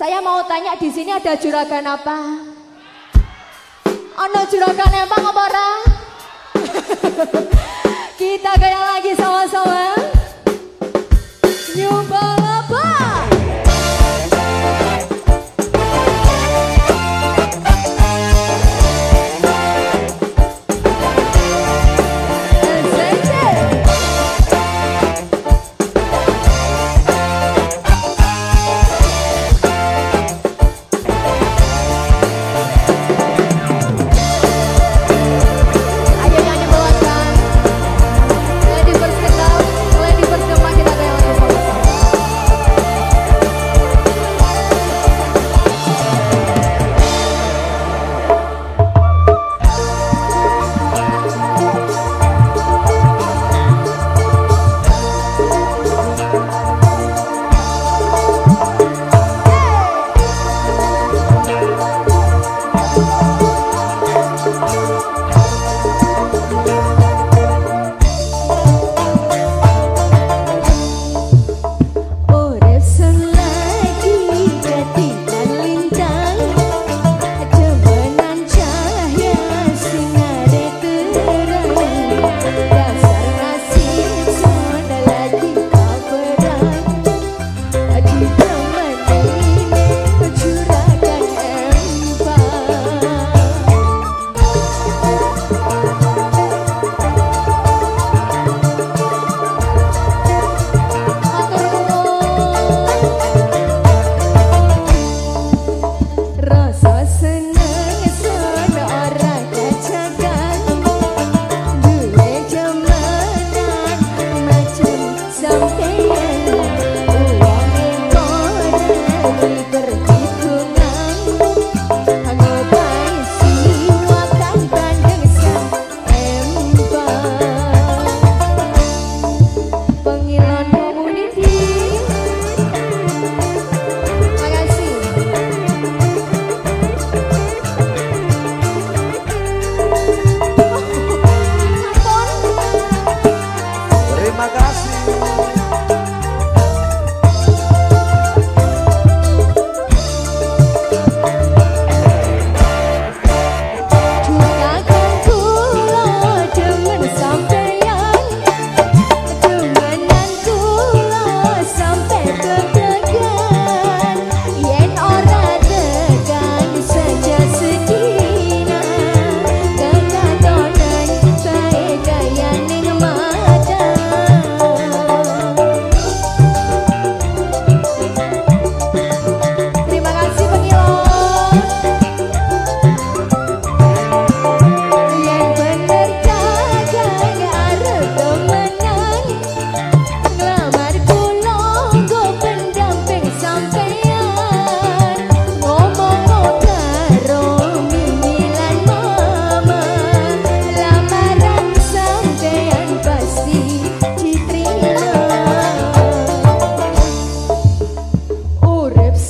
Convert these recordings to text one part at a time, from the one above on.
Saya mau tanya di sini ada juragan apa? Ono juragan emang apa ora? Kita gaya lagi sama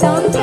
don't